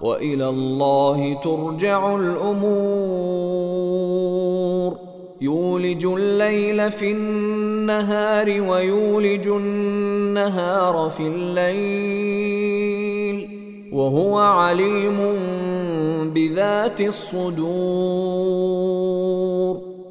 وإلى الله ترجع الأمور. يولج الليل في النهار ويولج النهار في الليل. وهو عليم بذات الصدور.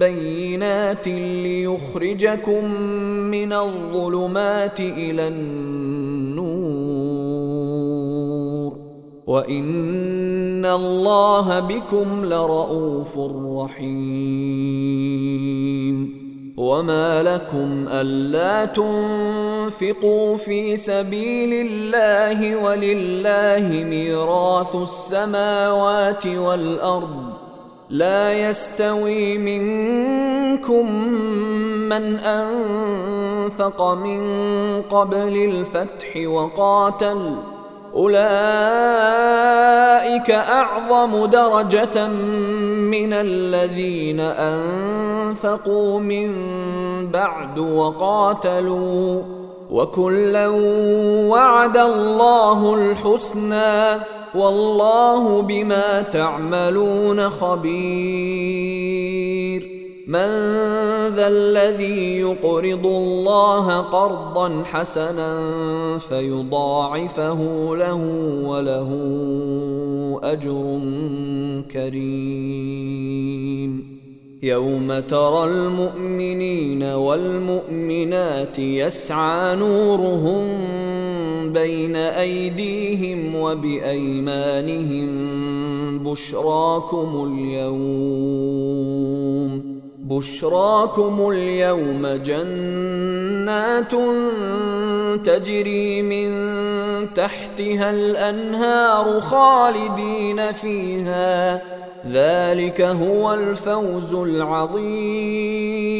بينات ليخرجكم من الظلمات إلى النور وان الله بكم لرءوف رحيم وما لكم الا تنفقوا في سبيل الله ولله ميراث السماوات والارض لا يستوي منكم من أنفق من قبل الفتح وقاتل. أولئك أعظم درجة من الذين أنفقوا من بعد وقاتلوا. وكلا وعد الله الحسنى. والله بما تعملون خبير. من ذا الذي يقرض الله قرضا حسنا فيضاعفه له وله أجر كريم. يوم ترى المؤمنين والمؤمنات يسعى نورهم بين ايديهم وبايمانهم بشراكم اليوم بشراكم اليوم جنات تجري من تحتها الانهار خالدين فيها ذلك هو الفوز العظيم.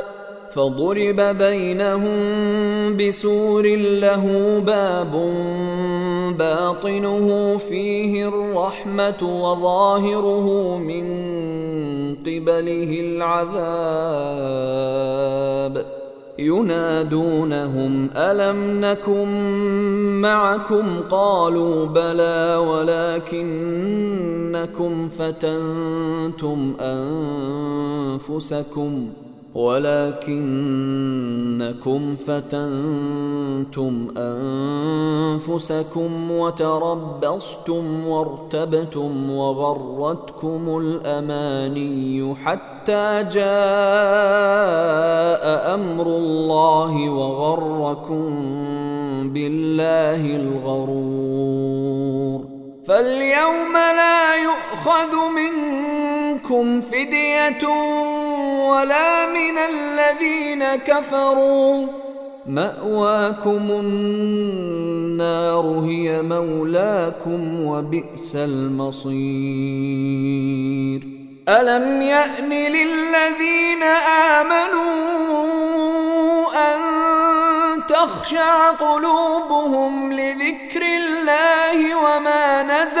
فضرب بينهم بسور له باب باطنه فيه الرحمة وظاهره من قبله العذاب. ينادونهم ألم نكن معكم؟ قالوا بلى ولكنكم فتنتم أنفسكم. ولكنكم فتنتم أنفسكم وتربصتم وارتبتم وغرتكم الأماني حتى جاء أمر الله وغركم بالله الغرور. فاليوم لا يؤخذ منكم فدية ولا من الذين كفروا. مأواكم النار هي مولاكم وبئس المصير. ألم يأن للذين آمنوا أن تخشع قلوبهم لذكر الله وما نزل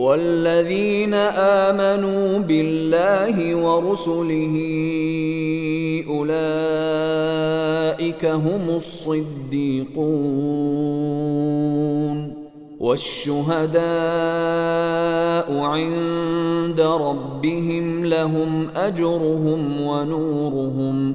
والذين آمنوا بالله ورسله أولئك هم الصديقون والشهداء عند ربهم لهم أجرهم ونورهم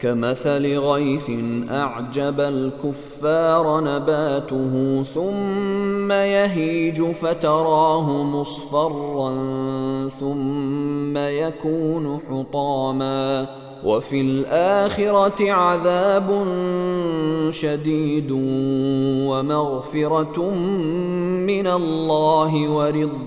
كمثل غيث أعجب الكفار نباته ثم يهيج فتراه مصفرا ثم يكون حطاما وفي الآخرة عذاب شديد ومغفرة من الله ورضوان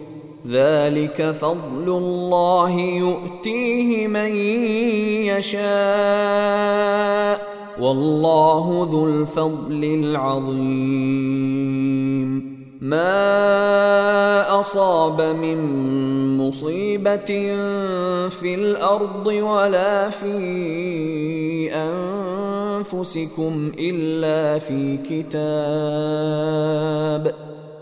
ذلك فضل الله يؤتيه من يشاء والله ذو الفضل العظيم. ما أصاب من مصيبة في الأرض ولا في أنفسكم إلا في كتاب.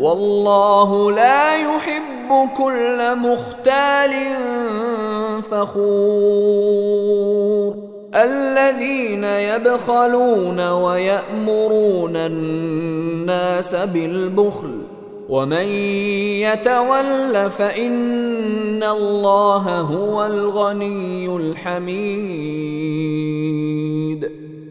والله لا يحب كل مختال فخور. الذين يبخلون ويأمرون الناس الناس بالبخل ومن يتول فإن الله هو الغني الحميد.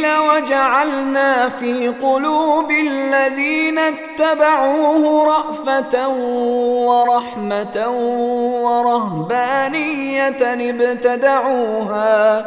الإنجيل وجعلنا في قلوب الذين اتبعوه رأفة ورحمة ورهبانية ابتدعوها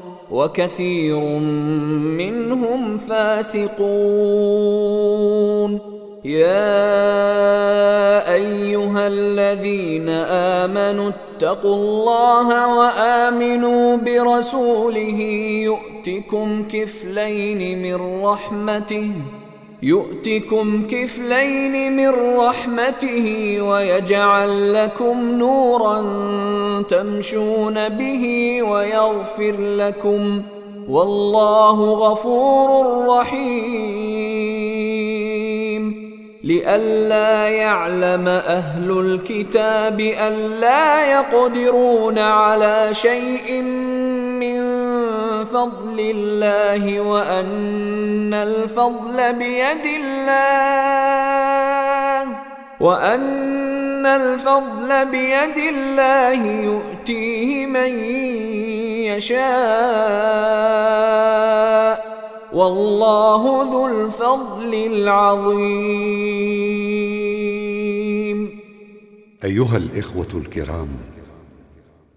وكثير منهم فاسقون. يا أيها الذين آمنوا اتقوا الله وآمنوا برسوله يؤتكم كفلين من رحمته يؤتكم كفلين من رحمته ويجعل لكم نورا تمشون به ويغفر لكم والله غفور رحيم. لئلا يعلم أهل الكتاب الا يقدرون على شيء من فضل الله وأن الفضل بيد الله وأن الفضل بيد الله يؤتيه من يشاء والله ذو الفضل العظيم. أيها الإخوة الكرام